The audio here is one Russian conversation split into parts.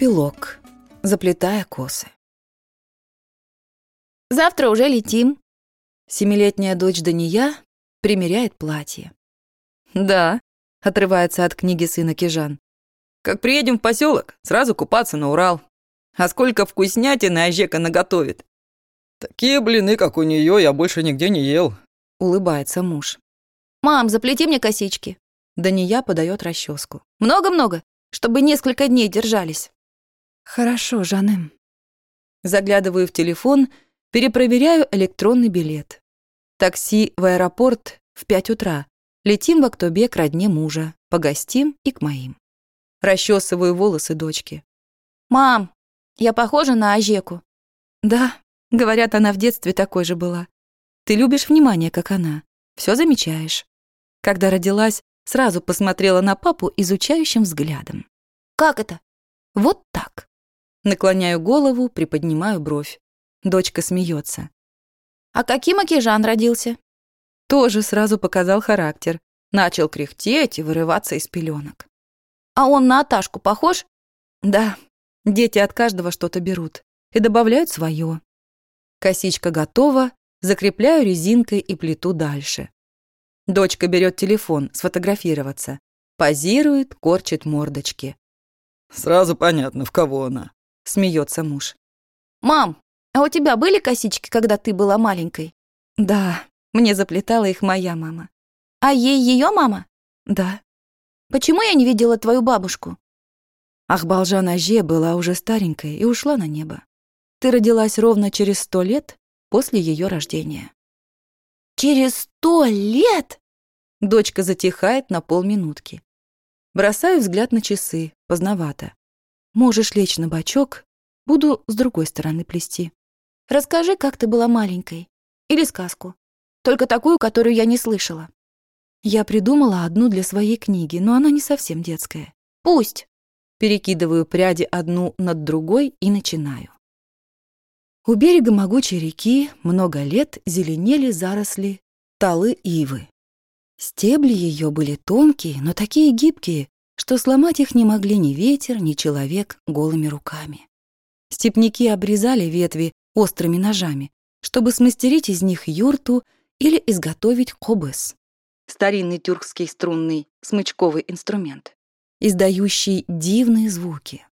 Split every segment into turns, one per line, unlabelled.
Эпилог. Заплетая косы.
Завтра уже летим.
Семилетняя дочь Дания примеряет платье. «Да», — отрывается от книги сына Кижан. «Как приедем в поселок, сразу купаться на Урал. А сколько вкуснятины Ажека наготовит!»
«Такие блины, как у нее, я больше нигде не ел», —
улыбается муж.
«Мам, заплети мне косички».
Дания подает расческу.
«Много-много, чтобы несколько дней держались».
«Хорошо, Жанем». Заглядываю в телефон, перепроверяю электронный билет. Такси в аэропорт в пять утра. Летим в Актобе к родне мужа, погостим и к моим. Расчесываю волосы дочки.
«Мам, я похожа на Ажеку?»
«Да», говорят, она в детстве такой же была. Ты любишь внимание, как она. Все замечаешь. Когда родилась, сразу посмотрела на папу изучающим взглядом.
«Как это?»
«Вот так». Наклоняю голову, приподнимаю бровь. Дочка смеется.
«А каким Акижан родился?»
Тоже сразу показал характер. Начал кряхтеть и вырываться из пеленок.
«А он на Аташку похож?»
«Да, дети от каждого что-то берут и добавляют свое. Косичка готова, закрепляю резинкой и плету дальше. Дочка берет телефон, сфотографироваться. Позирует, корчит мордочки.
«Сразу понятно, в кого она», —
смеется муж.
«Мам, а у тебя были косички, когда ты была маленькой?»
«Да, мне заплетала их моя мама».
«А ей ее мама?»
«Да».
«Почему я не видела твою бабушку?»
Ахбалжан Аже была уже старенькой и ушла на небо. Ты родилась ровно через сто лет после ее рождения.
«Через сто лет?»
Дочка затихает на полминутки. Бросаю взгляд на часы, поздновато. Можешь лечь на бочок, буду с другой стороны плести.
Расскажи, как ты была маленькой. Или сказку. Только такую, которую я не слышала.
Я придумала одну для своей книги, но она не совсем детская.
Пусть.
Перекидываю пряди одну над другой и начинаю. У берега могучей реки много лет зеленели заросли талы ивы. Стебли ее были тонкие, но такие гибкие, что сломать их не могли ни ветер, ни человек голыми руками. Степники обрезали ветви острыми ножами, чтобы смастерить из них юрту или изготовить кобыс — старинный тюркский струнный смычковый инструмент, издающий дивные звуки.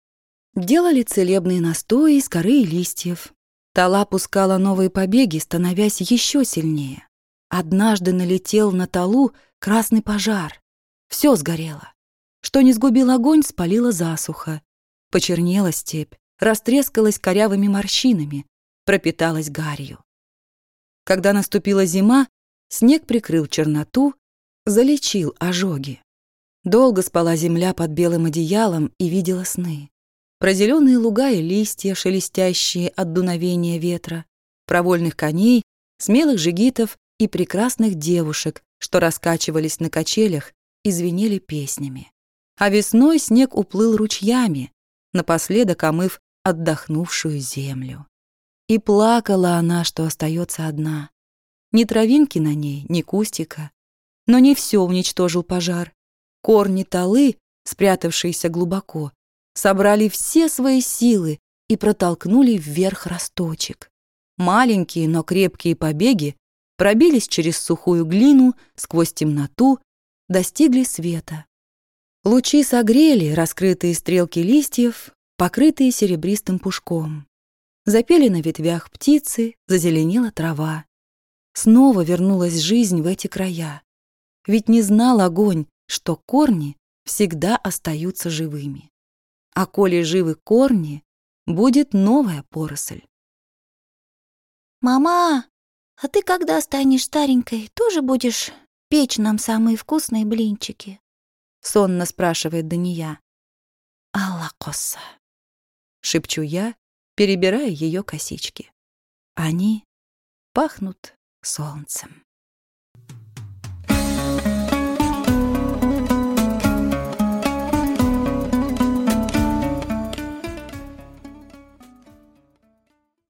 Делали целебные настои из коры и листьев, Тала пускала новые побеги, становясь еще сильнее. Однажды налетел на Талу красный пожар. Все сгорело. Что не сгубил огонь, спалила засуха. Почернела степь, растрескалась корявыми морщинами, пропиталась гарью. Когда наступила зима, снег прикрыл черноту, залечил ожоги. Долго спала земля под белым одеялом и видела сны про зеленые луга и листья, шелестящие от дуновения ветра, про вольных коней, смелых жигитов и прекрасных девушек, что раскачивались на качелях и звенели песнями. А весной снег уплыл ручьями, напоследок омыв отдохнувшую землю. И плакала она, что остается одна. Ни травинки на ней, ни кустика. Но не все уничтожил пожар. Корни талы, спрятавшиеся глубоко, собрали все свои силы и протолкнули вверх росточек. Маленькие, но крепкие побеги пробились через сухую глину, сквозь темноту, достигли света. Лучи согрели раскрытые стрелки листьев, покрытые серебристым пушком. Запели на ветвях птицы, зазеленела трава. Снова вернулась жизнь в эти края. Ведь не знал огонь, что корни всегда остаются живыми а коли живы корни, будет новая поросль.
«Мама, а ты когда станешь старенькой, тоже будешь печь нам самые вкусные блинчики?»
— сонно спрашивает Дания. «Алла коса», — шепчу я, перебирая ее косички. Они пахнут солнцем.